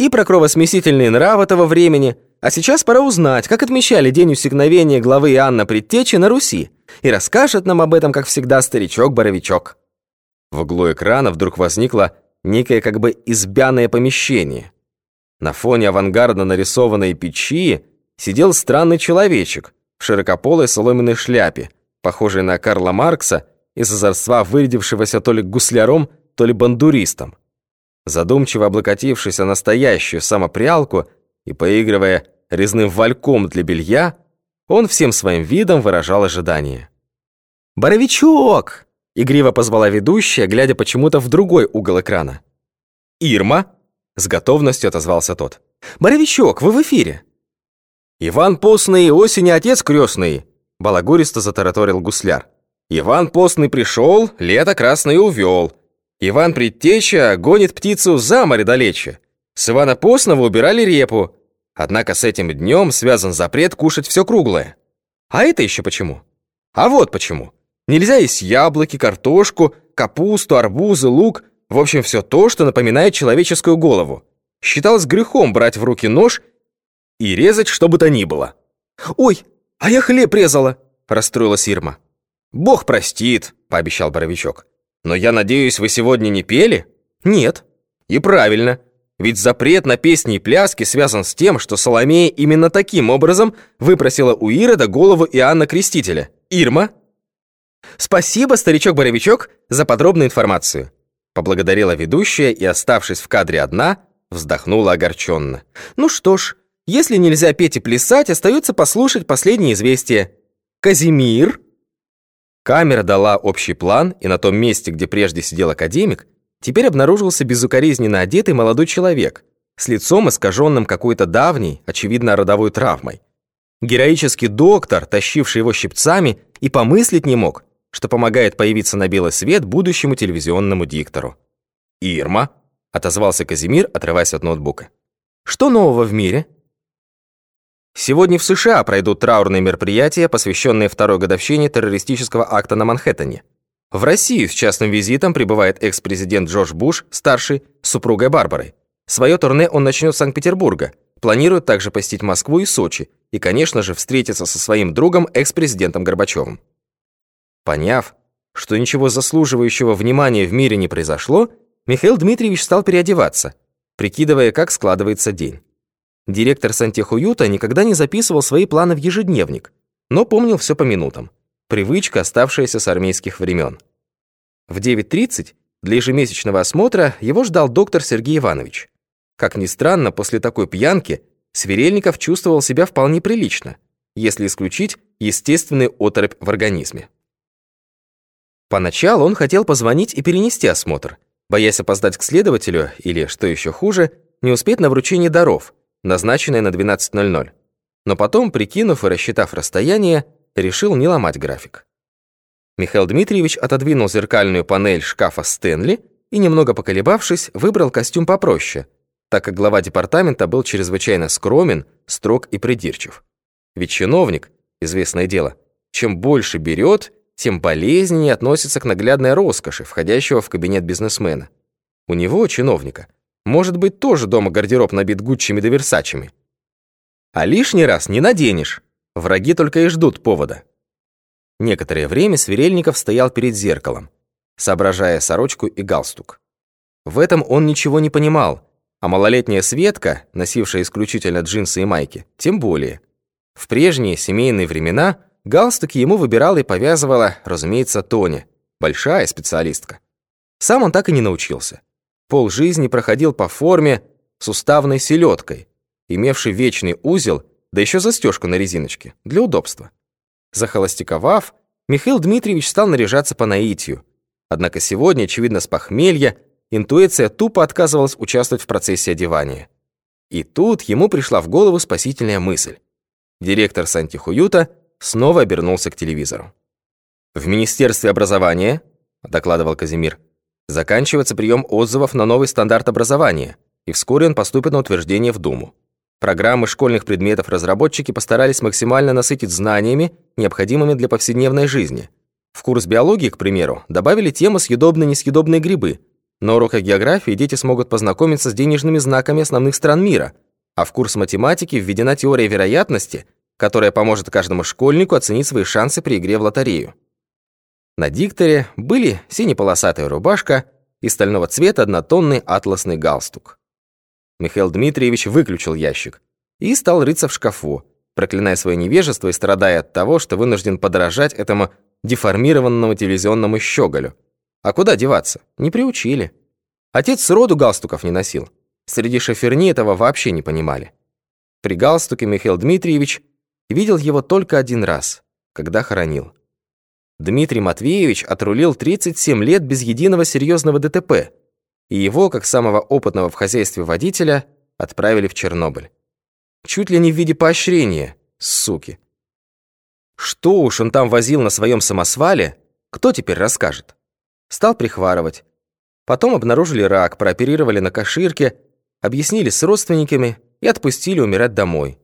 и про кровосмесительные нравы того времени, а сейчас пора узнать, как отмечали день усекновения главы Иоанна Предтечи на Руси, и расскажет нам об этом, как всегда, старичок-боровичок. В углу экрана вдруг возникло некое как бы избяное помещение. На фоне авангардно нарисованной печи сидел странный человечек в широкополой соломенной шляпе, похожей на Карла Маркса, из озорства вырядившегося то ли гусляром, то ли бандуристом. Задумчиво облокотившись о настоящую самопрялку и поигрывая резным вальком для белья, он всем своим видом выражал ожидание. «Боровичок!» — игриво позвала ведущая, глядя почему-то в другой угол экрана. «Ирма!» — с готовностью отозвался тот. «Боровичок, вы в эфире!» «Иван Постный, осень отец крестный!» — балагуристо затараторил гусляр. «Иван Постный пришел, лето красное увел. Иван Предтеча гонит птицу за море далече. С Ивана Постного убирали репу. Однако с этим днем связан запрет кушать все круглое. А это еще почему? А вот почему. Нельзя есть яблоки, картошку, капусту, арбузы, лук, в общем, все то, что напоминает человеческую голову. Считалось грехом брать в руки нож и резать что бы то ни было. «Ой, а я хлеб резала!» – расстроилась Ирма. «Бог простит», – пообещал Боровичок. Но я надеюсь, вы сегодня не пели? Нет. И правильно. Ведь запрет на песни и пляски связан с тем, что Соломея именно таким образом выпросила у Ирода голову Иоанна Крестителя. Ирма? Спасибо, старичок-боровичок, за подробную информацию. Поблагодарила ведущая и, оставшись в кадре одна, вздохнула огорченно. Ну что ж, если нельзя петь и плясать, остается послушать последнее известие. Казимир Камера дала общий план, и на том месте, где прежде сидел академик, теперь обнаружился безукоризненно одетый молодой человек с лицом искаженным какой-то давней, очевидно, родовой травмой. Героический доктор, тащивший его щипцами, и помыслить не мог, что помогает появиться на белый свет будущему телевизионному диктору. «Ирма», — отозвался Казимир, отрываясь от ноутбука. «Что нового в мире?» Сегодня в США пройдут траурные мероприятия, посвященные второй годовщине террористического акта на Манхэттене. В Россию с частным визитом прибывает экс-президент Джордж Буш, старший, с супругой Барбарой. Свое турне он начнет с Санкт-Петербурга, планирует также посетить Москву и Сочи и, конечно же, встретиться со своим другом, экс-президентом Горбачевым. Поняв, что ничего заслуживающего внимания в мире не произошло, Михаил Дмитриевич стал переодеваться, прикидывая, как складывается день. Директор сантехуюта никогда не записывал свои планы в ежедневник, но помнил все по минутам. Привычка, оставшаяся с армейских времен. В 9.30 для ежемесячного осмотра его ждал доктор Сергей Иванович. Как ни странно, после такой пьянки Сверельников чувствовал себя вполне прилично, если исключить естественный оторопь в организме. Поначалу он хотел позвонить и перенести осмотр, боясь опоздать к следователю или, что еще хуже, не успеть на вручение даров – назначенное на 12.00. Но потом, прикинув и рассчитав расстояние, решил не ломать график. Михаил Дмитриевич отодвинул зеркальную панель шкафа Стэнли и, немного поколебавшись, выбрал костюм попроще, так как глава департамента был чрезвычайно скромен, строг и придирчив. Ведь чиновник, известное дело, чем больше берет, тем болезненнее относится к наглядной роскоши, входящего в кабинет бизнесмена. У него, чиновника, может быть, тоже дома гардероб набит гуччими да версачами. А лишний раз не наденешь. Враги только и ждут повода. Некоторое время Сверельников стоял перед зеркалом, соображая сорочку и галстук. В этом он ничего не понимал, а малолетняя Светка, носившая исключительно джинсы и майки, тем более. В прежние семейные времена галстуки ему выбирала и повязывала, разумеется, Тоня, большая специалистка. Сам он так и не научился. Пол жизни проходил по форме суставной селедкой, имевшей вечный узел, да еще застежку на резиночке, для удобства. Захолостиковав, Михаил Дмитриевич стал наряжаться по наитию. Однако сегодня, очевидно, с похмелья, интуиция тупо отказывалась участвовать в процессе одевания. И тут ему пришла в голову спасительная мысль. Директор Сантихуюта снова обернулся к телевизору. «В Министерстве образования», — докладывал Казимир, Заканчивается прием отзывов на новый стандарт образования, и вскоре он поступит на утверждение в Думу. Программы школьных предметов разработчики постарались максимально насытить знаниями, необходимыми для повседневной жизни. В курс биологии, к примеру, добавили темы съедобные-несъедобные грибы, На уроках географии дети смогут познакомиться с денежными знаками основных стран мира, а в курс математики введена теория вероятности, которая поможет каждому школьнику оценить свои шансы при игре в лотерею. На дикторе были сине-полосатая рубашка и стального цвета однотонный атласный галстук. Михаил Дмитриевич выключил ящик и стал рыться в шкафу, проклиная свое невежество и страдая от того, что вынужден подражать этому деформированному телевизионному щеголю. А куда деваться? Не приучили. Отец сроду галстуков не носил. Среди шоферни этого вообще не понимали. При галстуке Михаил Дмитриевич видел его только один раз, когда хоронил. Дмитрий Матвеевич отрулил 37 лет без единого серьезного ДТП, и его, как самого опытного в хозяйстве водителя, отправили в Чернобыль. Чуть ли не в виде поощрения, суки. Что уж он там возил на своем самосвале, кто теперь расскажет? Стал прихварывать. Потом обнаружили рак, прооперировали на каширке, объяснили с родственниками и отпустили умирать домой.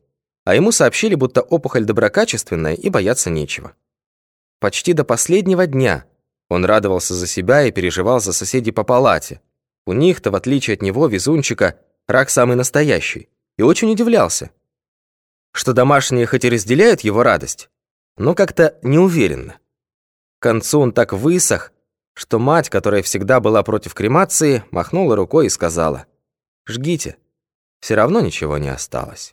А ему сообщили, будто опухоль доброкачественная и бояться нечего. Почти до последнего дня он радовался за себя и переживал за соседей по палате. У них-то, в отличие от него, везунчика, рак самый настоящий. И очень удивлялся, что домашние хоть и разделяют его радость, но как-то неуверенно. К концу он так высох, что мать, которая всегда была против кремации, махнула рукой и сказала «Жгите, все равно ничего не осталось».